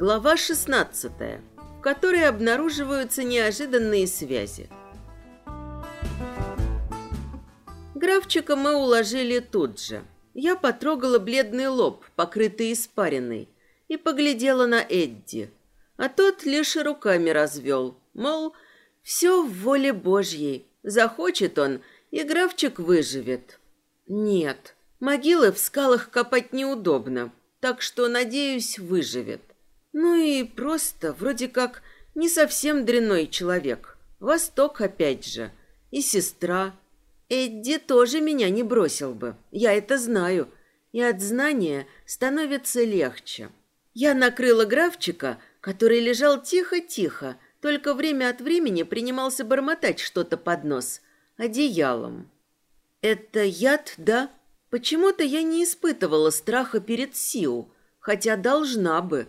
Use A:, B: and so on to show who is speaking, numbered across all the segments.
A: Глава 16, в которой обнаруживаются неожиданные связи. Графчика мы уложили тут же. Я потрогала бледный лоб, покрытый испариной, и поглядела на Эдди. А тот лишь руками развел, мол, все в воле Божьей. Захочет он, и графчик выживет. Нет, могилы в скалах копать неудобно, так что, надеюсь, выживет. Ну и просто, вроде как, не совсем дрянной человек. Восток опять же. И сестра. Эдди тоже меня не бросил бы. Я это знаю. И от знания становится легче. Я накрыла графчика, который лежал тихо-тихо, только время от времени принимался бормотать что-то под нос, одеялом. Это яд, да? Почему-то я не испытывала страха перед Сиу, хотя должна бы.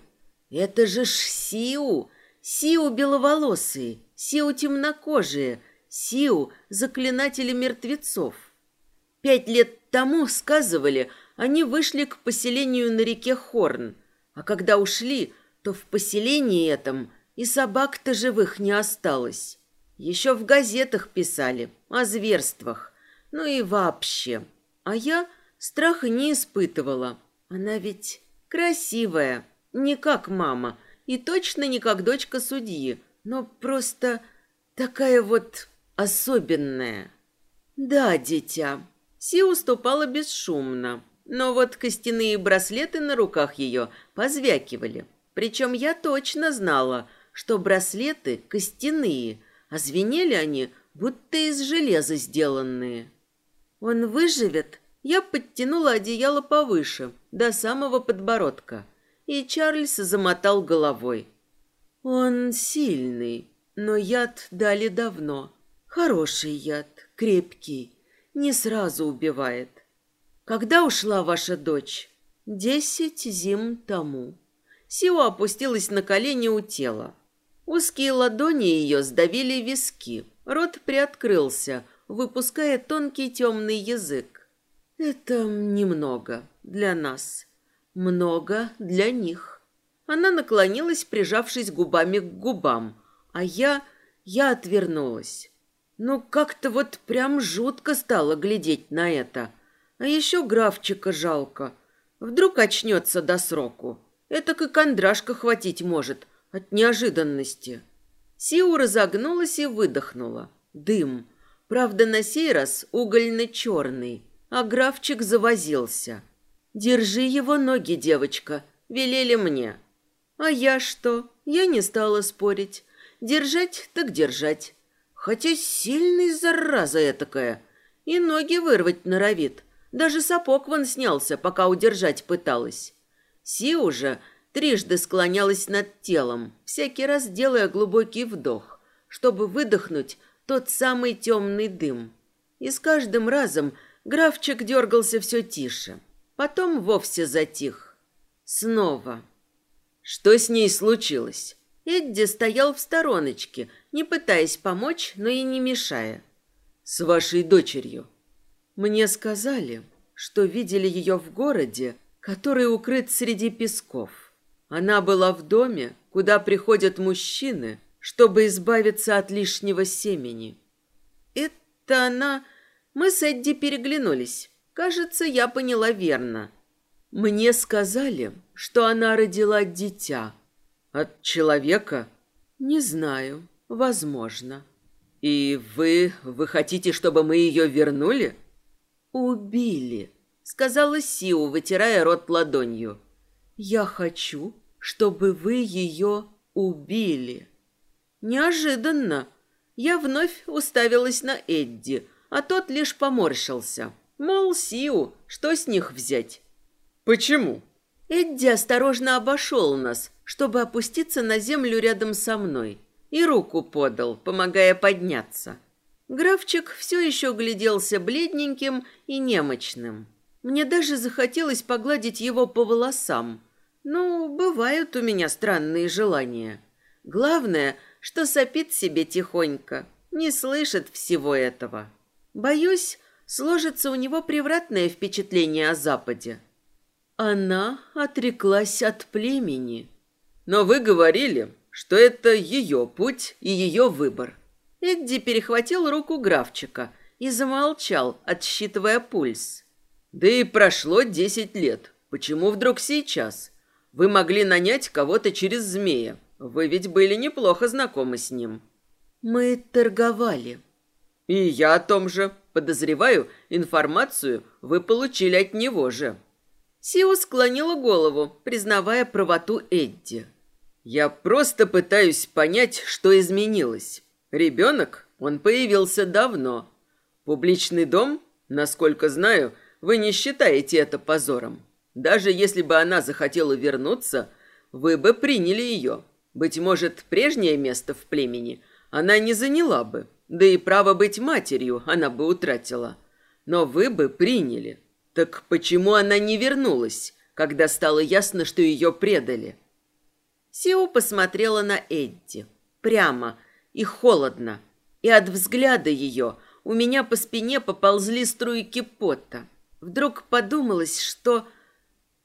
A: Это же ж Сиу, Сиу беловолосые, Сиу темнокожие, Сиу заклинатели мертвецов. Пять лет тому, сказывали, они вышли к поселению на реке Хорн, а когда ушли, то в поселении этом и собак-то живых не осталось. Еще в газетах писали о зверствах, ну и вообще. А я страха не испытывала. Она ведь красивая, не как мама и точно не как дочка судьи, но просто такая вот особенная. Да, дитя. Си уступала бесшумно, но вот костяные браслеты на руках ее позвякивали. Причем я точно знала, что браслеты костяные, а звенели они, будто из железа сделанные. Он выживет? Я подтянула одеяло повыше, до самого подбородка и Чарльз замотал головой. Он сильный, но яд дали давно. Хороший яд, крепкий, не сразу убивает. Когда ушла ваша дочь? Десять зим тому. Сио опустилась на колени у тела. Узкие ладони ее сдавили виски. Рот приоткрылся, выпуская тонкий темный язык. Это немного для нас много для них. Она наклонилась, прижавшись губами к губам, а я... я отвернулась. Ну, как-то вот прям жутко стало глядеть на это. А еще графчика жалко. Вдруг очнется до сроку. Это как кондрашка хватить может от неожиданности. Сиу разогнулась и выдохнула. Дым. Правда, на сей раз угольно-черный, а графчик завозился. «Держи его ноги, девочка», — велели мне. А я что? Я не стала спорить. Держать так держать. Хотя сильный зараза этакая. И ноги вырвать норовит. Даже сапог вон снялся, пока удержать пыталась. Си уже трижды склонялась над телом, всякий раз делая глубокий вдох, чтобы выдохнуть тот самый темный дым. И с каждым разом графчик дергался все тише. Потом вовсе затих. Снова. Что с ней случилось? Эдди стоял в стороночке, не пытаясь помочь, но и не мешая. С вашей дочерью. Мне сказали, что видели ее в городе, который укрыт среди песков. Она была в доме, куда приходят мужчины, чтобы избавиться от лишнего семени. Это она... Мы с Эдди переглянулись. Кажется, я поняла верно. Мне сказали, что она родила дитя. От человека? Не знаю. Возможно. И вы... вы хотите, чтобы мы ее вернули? Убили, сказала Сиу, вытирая рот ладонью. Я хочу, чтобы вы ее убили. Неожиданно. Я вновь уставилась на Эдди, а тот лишь поморщился. Мол, Сиу, что с них взять? Почему? Эдди осторожно обошел нас, чтобы опуститься на землю рядом со мной, и руку подал, помогая подняться. Графчик все еще гляделся бледненьким и немощным. Мне даже захотелось погладить его по волосам. Ну, бывают у меня странные желания. Главное, что сопит себе тихонько, не слышит всего этого. Боюсь, сложится у него превратное впечатление о Западе. Она отреклась от племени. Но вы говорили, что это ее путь и ее выбор. Эдди перехватил руку графчика и замолчал, отсчитывая пульс. Да и прошло десять лет. Почему вдруг сейчас? Вы могли нанять кого-то через змея. Вы ведь были неплохо знакомы с ним. Мы торговали. И я о том же. Подозреваю, информацию вы получили от него же. Сиу склонила голову, признавая правоту Эдди. Я просто пытаюсь понять, что изменилось. Ребенок, он появился давно. Публичный дом, насколько знаю, вы не считаете это позором. Даже если бы она захотела вернуться, вы бы приняли ее. Быть может, прежнее место в племени она не заняла бы, да и право быть матерью она бы утратила. Но вы бы приняли. Так почему она не вернулась, когда стало ясно, что ее предали? Сио посмотрела на Эдди. Прямо и холодно. И от взгляда ее у меня по спине поползли струйки пота. Вдруг подумалось, что...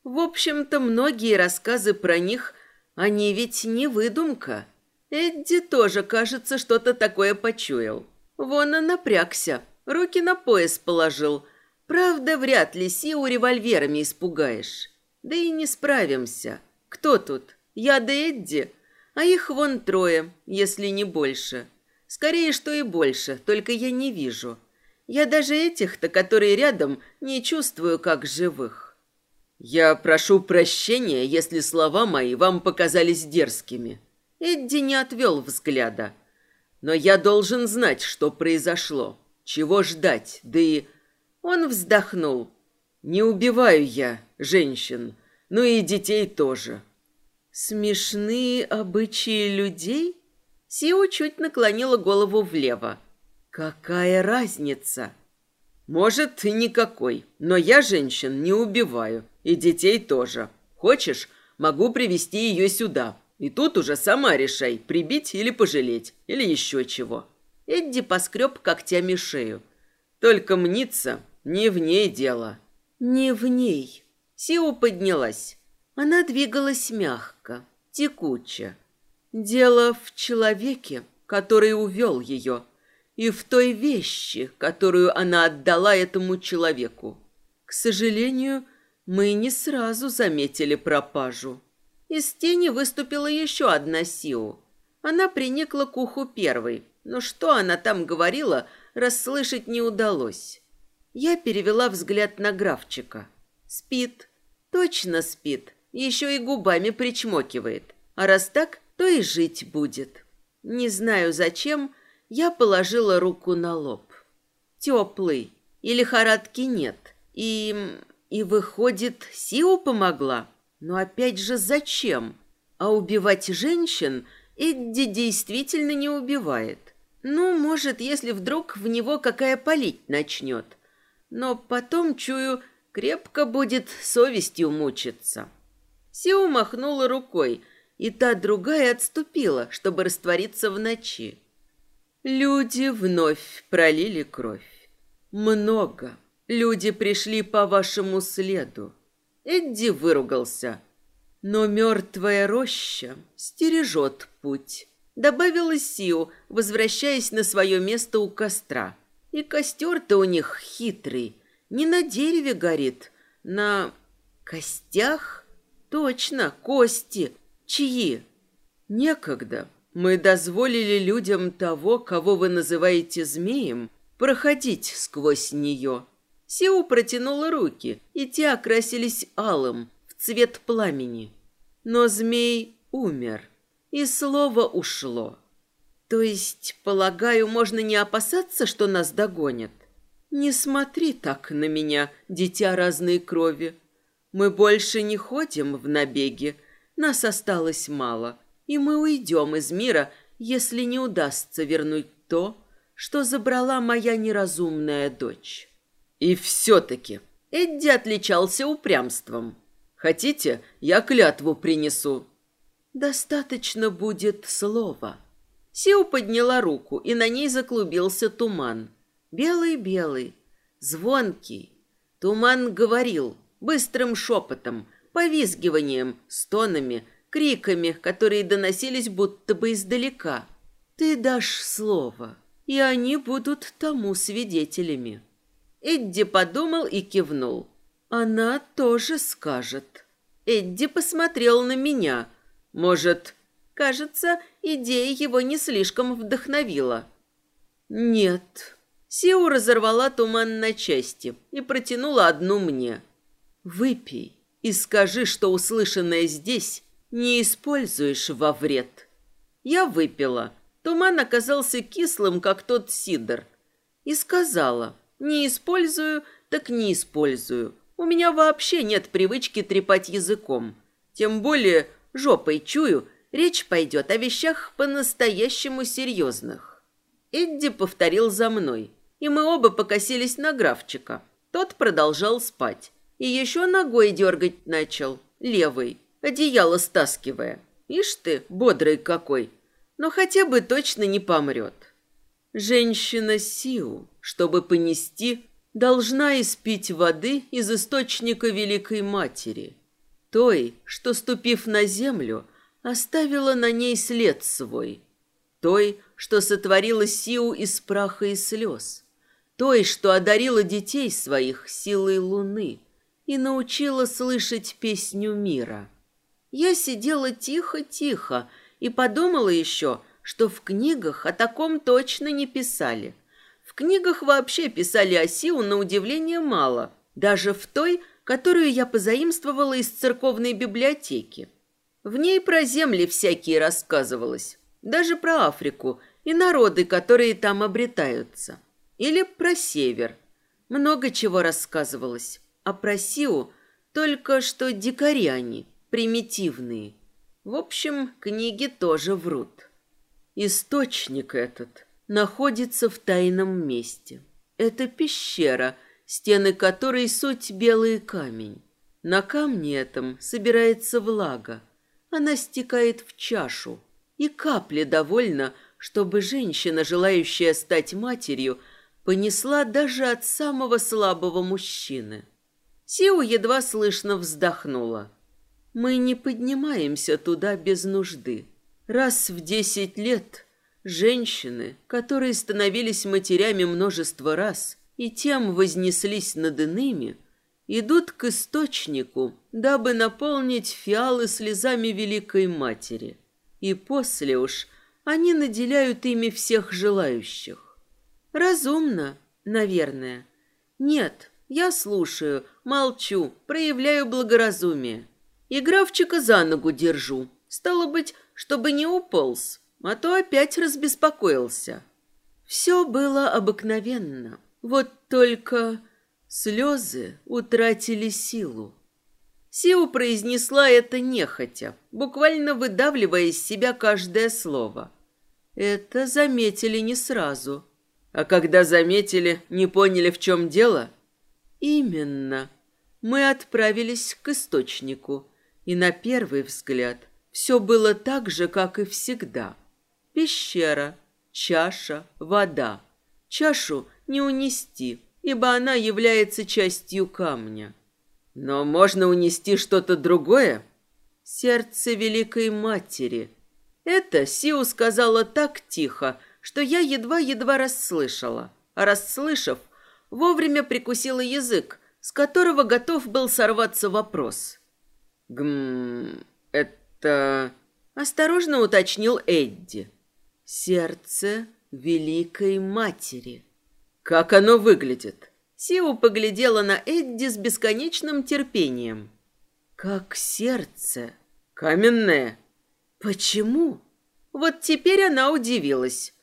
A: В общем-то, многие рассказы про них, они ведь не выдумка. Эдди тоже, кажется, что-то такое почуял. Вон он напрягся, руки на пояс положил. Правда, вряд ли Сиу револьверами испугаешь. Да и не справимся. Кто тут? Я да Эдди? А их вон трое, если не больше. Скорее, что и больше, только я не вижу. Я даже этих-то, которые рядом, не чувствую как живых. «Я прошу прощения, если слова мои вам показались дерзкими». Эдди не отвел взгляда. «Но я должен знать, что произошло. Чего ждать, да и...» Он вздохнул. «Не убиваю я женщин, ну и детей тоже». «Смешные обычаи людей?» Сиу чуть наклонила голову влево. «Какая разница?» «Может, и никакой, но я женщин не убиваю. И детей тоже. Хочешь, могу привести ее сюда. И тут уже сама решай, прибить или пожалеть, или еще чего. Эдди поскреб когтями шею. Только мнится, не в ней дело. Не в ней. Сиу поднялась. Она двигалась мягко, текуче. Дело в человеке, который увел ее, и в той вещи, которую она отдала этому человеку. К сожалению, мы не сразу заметили пропажу. Из тени выступила еще одна Сиу. Она приникла к уху первой, но что она там говорила, расслышать не удалось. Я перевела взгляд на графчика. Спит. Точно спит. Еще и губами причмокивает. А раз так, то и жить будет. Не знаю зачем, я положила руку на лоб. Теплый. И лихорадки нет. И и выходит, Сиу помогла? Но опять же, зачем? А убивать женщин Эдди действительно не убивает. Ну, может, если вдруг в него какая палить начнет. Но потом, чую, крепко будет совестью мучиться. Сиу махнула рукой, и та другая отступила, чтобы раствориться в ночи. Люди вновь пролили кровь. Много. Люди пришли по вашему следу. Эдди выругался. Но мертвая роща стережет путь. Добавила Сиу, возвращаясь на свое место у костра. И костер-то у них хитрый. Не на дереве горит, на костях. Точно, кости. Чьи? Некогда мы дозволили людям того, кого вы называете змеем, проходить сквозь нее. Сиу протянула руки, и те окрасились алым, в цвет пламени. Но змей умер, и слово ушло. То есть, полагаю, можно не опасаться, что нас догонят? Не смотри так на меня, дитя разной крови. Мы больше не ходим в набеги, нас осталось мало, и мы уйдем из мира, если не удастся вернуть то, что забрала моя неразумная дочь. И все-таки Эдди отличался упрямством. Хотите, я клятву принесу? Достаточно будет слова. Сиу подняла руку, и на ней заклубился туман. Белый-белый, звонкий. Туман говорил быстрым шепотом, повизгиванием, стонами, криками, которые доносились будто бы издалека. Ты дашь слово, и они будут тому свидетелями. Эдди подумал и кивнул. Она тоже скажет. Эдди посмотрел на меня. Может, кажется, идея его не слишком вдохновила. Нет. Сиу разорвала туман на части и протянула одну мне. Выпей и скажи, что услышанное здесь не используешь во вред. Я выпила. Туман оказался кислым, как тот сидр. И сказала, не использую, так не использую. У меня вообще нет привычки трепать языком. Тем более жопой чую, речь пойдет о вещах по-настоящему серьезных. Эдди повторил за мной, и мы оба покосились на графчика. Тот продолжал спать. И еще ногой дергать начал, левой, одеяло стаскивая. Ишь ты, бодрый какой, но хотя бы точно не помрет. Женщина Сиу, чтобы понести, должна испить воды из источника Великой Матери, той, что, ступив на землю, оставила на ней след свой, той, что сотворила Сиу из праха и слез, той, что одарила детей своих силой луны и научила слышать песню мира. Я сидела тихо-тихо и подумала еще, что в книгах о таком точно не писали. В книгах вообще писали о Сиу на удивление мало, даже в той, которую я позаимствовала из церковной библиотеки. В ней про земли всякие рассказывалось, даже про Африку и народы, которые там обретаются. Или про север. Много чего рассказывалось. А про Сиу только что дикари они, примитивные. В общем, книги тоже врут. Источник этот находится в тайном месте. Это пещера, стены которой суть белый камень. На камне этом собирается влага. Она стекает в чашу, и капли довольно, чтобы женщина, желающая стать матерью, понесла даже от самого слабого мужчины. Сиу едва слышно вздохнула. Мы не поднимаемся туда без нужды. Раз в десять лет женщины, которые становились матерями множество раз и тем вознеслись над иными, идут к источнику, дабы наполнить фиалы слезами Великой Матери. И после уж они наделяют ими всех желающих. Разумно, наверное. Нет, я слушаю, молчу, проявляю благоразумие. И графчика за ногу держу. Стало быть, чтобы не уполз, а то опять разбеспокоился. Все было обыкновенно. Вот только слезы утратили силу. Сиу произнесла это нехотя, буквально выдавливая из себя каждое слово. Это заметили не сразу. А когда заметили, не поняли, в чем дело – Именно. Мы отправились к источнику, и на первый взгляд все было так же, как и всегда. Пещера, чаша, вода. Чашу не унести, ибо она является частью камня. Но можно унести что-то другое? Сердце Великой Матери. Это Сиу сказала так тихо, что я едва-едва расслышала. А расслышав, вовремя прикусила язык, с которого готов был сорваться вопрос. «Гм... это...» — осторожно уточнил Эдди. «Сердце Великой Матери». «Как оно выглядит?» Сиу поглядела на Эдди с бесконечным терпением. «Как сердце». «Каменное?» «Почему?» Вот теперь она удивилась.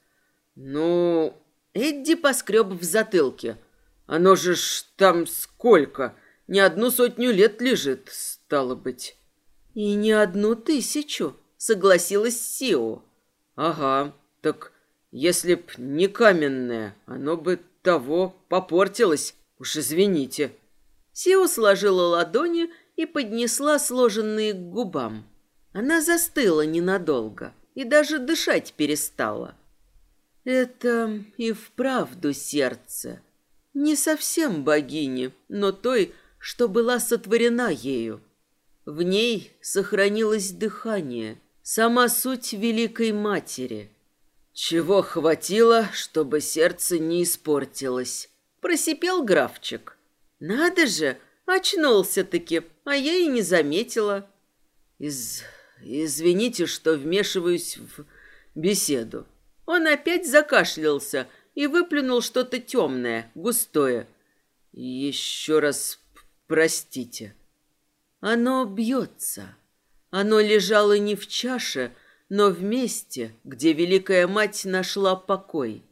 A: «Ну...» Эдди поскреб в затылке. Оно же ж там сколько? Не одну сотню лет лежит, стало быть. И не одну тысячу, согласилась Сио. Ага, так если б не каменное, оно бы того попортилось. Уж извините. Сио сложила ладони и поднесла сложенные к губам. Она застыла ненадолго и даже дышать перестала. Это и вправду сердце, не совсем богини, но той, что была сотворена ею. В ней сохранилось дыхание, сама суть Великой Матери. Чего хватило, чтобы сердце не испортилось? Просипел графчик. Надо же, очнулся-таки, а я и не заметила. Из... Извините, что вмешиваюсь в беседу. Он опять закашлялся и выплюнул что-то темное, густое. Еще раз простите. Оно бьется. Оно лежало не в чаше, но в месте, где Великая Мать нашла покой.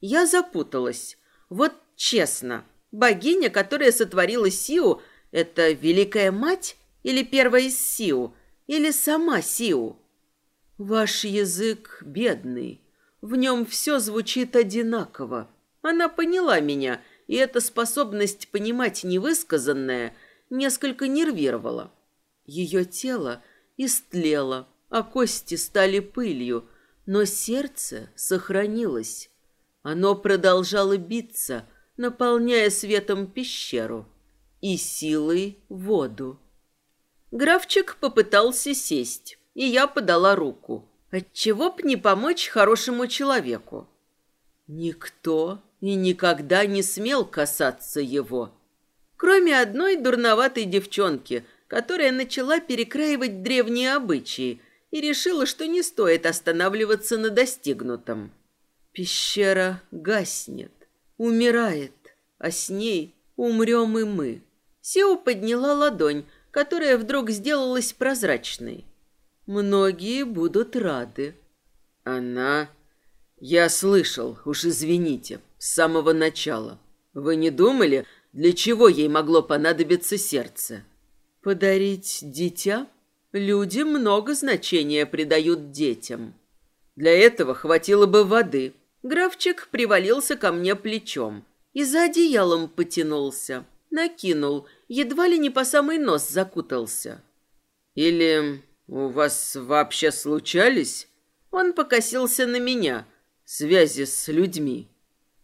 A: Я запуталась. Вот честно, богиня, которая сотворила Сиу, это Великая Мать или первая из Сиу, или сама Сиу? Ваш язык бедный, в нем все звучит одинаково. Она поняла меня, и эта способность понимать невысказанное несколько нервировала. Ее тело истлело, а кости стали пылью, но сердце сохранилось. Оно продолжало биться, наполняя светом пещеру и силой воду. Графчик попытался сесть, и я подала руку. Отчего б не помочь хорошему человеку? Никто и никогда не смел касаться его, кроме одной дурноватой девчонки, которая начала перекраивать древние обычаи и решила, что не стоит останавливаться на достигнутом. Пещера гаснет, умирает, а с ней умрем и мы. Сеу подняла ладонь, которая вдруг сделалась прозрачной. Многие будут рады. Она... Я слышал, уж извините, с самого начала. Вы не думали, для чего ей могло понадобиться сердце? Подарить дитя? Люди много значения придают детям. Для этого хватило бы воды. Графчик привалился ко мне плечом и за одеялом потянулся, накинул, едва ли не по самый нос закутался. Или «У вас вообще случались?» Он покосился на меня. «Связи с людьми».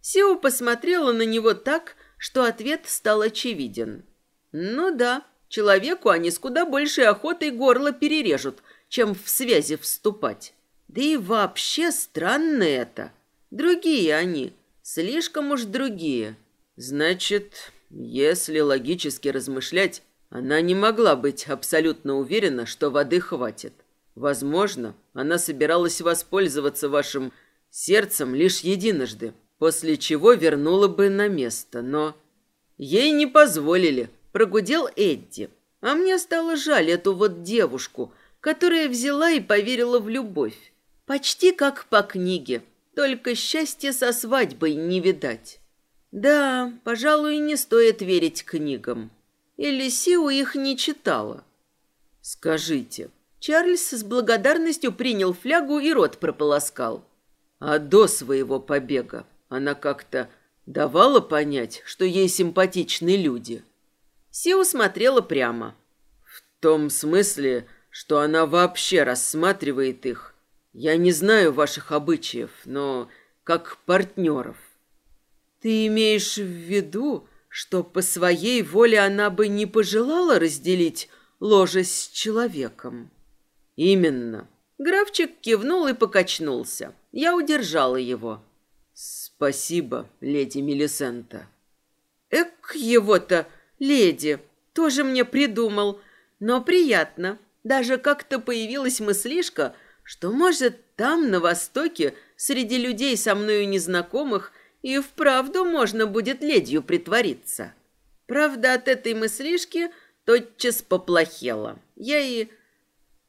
A: Сиу посмотрела на него так, что ответ стал очевиден. «Ну да, человеку они с куда большей охотой горло перережут, чем в связи вступать. Да и вообще странно это. Другие они, слишком уж другие. Значит, если логически размышлять, она не могла быть абсолютно уверена, что воды хватит. Возможно, она собиралась воспользоваться вашим сердцем лишь единожды, после чего вернула бы на место, но... Ей не позволили, прогудел Эдди. А мне стало жаль эту вот девушку, которая взяла и поверила в любовь. Почти как по книге, только счастья со свадьбой не видать. Да, пожалуй, не стоит верить книгам. Или Сиу их не читала? Скажите. Чарльз с благодарностью принял флягу и рот прополоскал. А до своего побега она как-то давала понять, что ей симпатичны люди. Сиу смотрела прямо. В том смысле, что она вообще рассматривает их. Я не знаю ваших обычаев, но как партнеров. Ты имеешь в виду, что по своей воле она бы не пожелала разделить ложе с человеком. Именно. Графчик кивнул и покачнулся. Я удержала его. Спасибо, леди Мелисента. Эк, его-то, леди, тоже мне придумал. Но приятно. Даже как-то появилась мыслишка, что, может, там, на Востоке, среди людей со мною незнакомых, и вправду можно будет ледью притвориться. Правда, от этой мыслишки тотчас поплохело. Я и...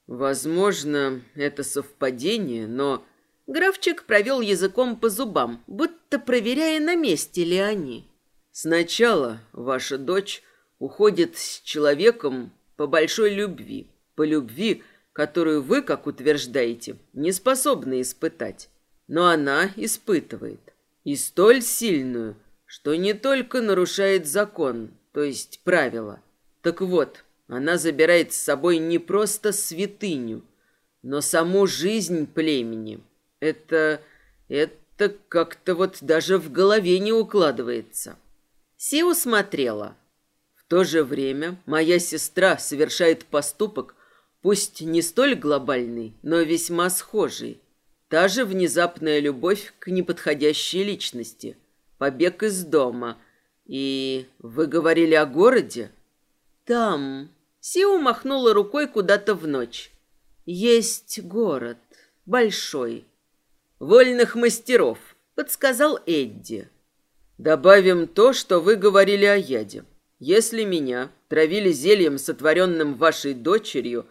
A: Возможно, это совпадение, но... Графчик провел языком по зубам, будто проверяя, на месте ли они. Сначала ваша дочь уходит с человеком по большой любви, по любви, которую вы, как утверждаете, не способны испытать. Но она испытывает и столь сильную, что не только нарушает закон, то есть правила. Так вот, она забирает с собой не просто святыню, но саму жизнь племени. Это... это как-то вот даже в голове не укладывается. Сиу смотрела. В то же время моя сестра совершает поступок, пусть не столь глобальный, но весьма схожий. Та же внезапная любовь к неподходящей личности, побег из дома. И вы говорили о городе? Там. Сиу махнула рукой куда-то в ночь. Есть город, большой. Вольных мастеров, подсказал Эдди. Добавим то, что вы говорили о яде. Если меня травили зельем, сотворенным вашей дочерью,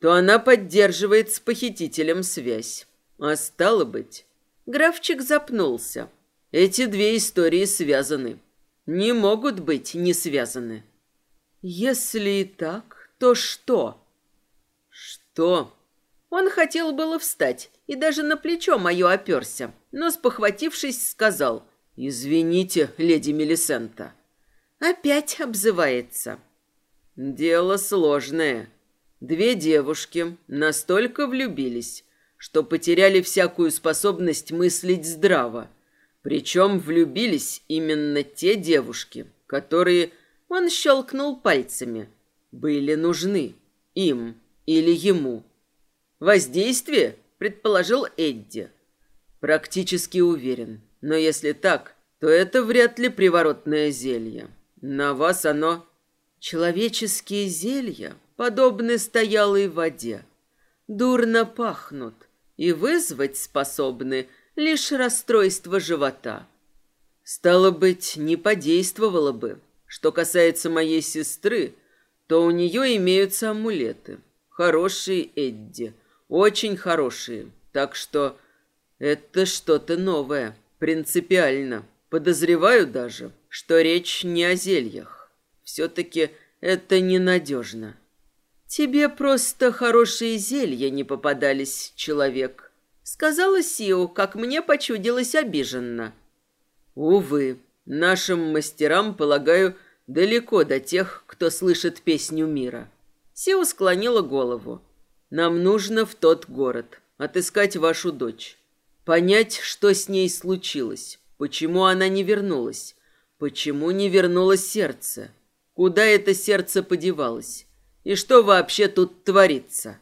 A: то она поддерживает с похитителем связь. А стало быть... Графчик запнулся. Эти две истории связаны. Не могут быть не связаны. Если и так, то что? Что? Он хотел было встать и даже на плечо мое оперся, но, спохватившись, сказал «Извините, леди Мелисента». Опять обзывается. Дело сложное. Две девушки настолько влюбились, что потеряли всякую способность мыслить здраво. Причем влюбились именно те девушки, которые, он щелкнул пальцами, были нужны им или ему. Воздействие, предположил Эдди. Практически уверен, но если так, то это вряд ли приворотное зелье. На вас оно... Человеческие зелья подобны стоялой воде. Дурно пахнут и вызвать способны лишь расстройство живота. Стало быть, не подействовало бы. Что касается моей сестры, то у нее имеются амулеты. Хорошие, Эдди, очень хорошие. Так что это что-то новое, принципиально. Подозреваю даже, что речь не о зельях. Все-таки это ненадежно. Тебе просто хорошие зелья не попадались, человек, сказала Сиу, как мне почудилось обиженно. Увы, нашим мастерам, полагаю, далеко до тех, кто слышит песню мира. Сиу склонила голову. Нам нужно в тот город отыскать вашу дочь, понять, что с ней случилось. Почему она не вернулась? Почему не вернулось сердце? Куда это сердце подевалось? И что вообще тут творится?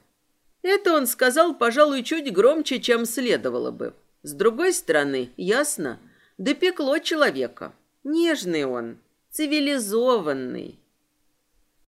A: Это он сказал, пожалуй, чуть громче, чем следовало бы. С другой стороны, ясно, допекло человека. Нежный он, цивилизованный.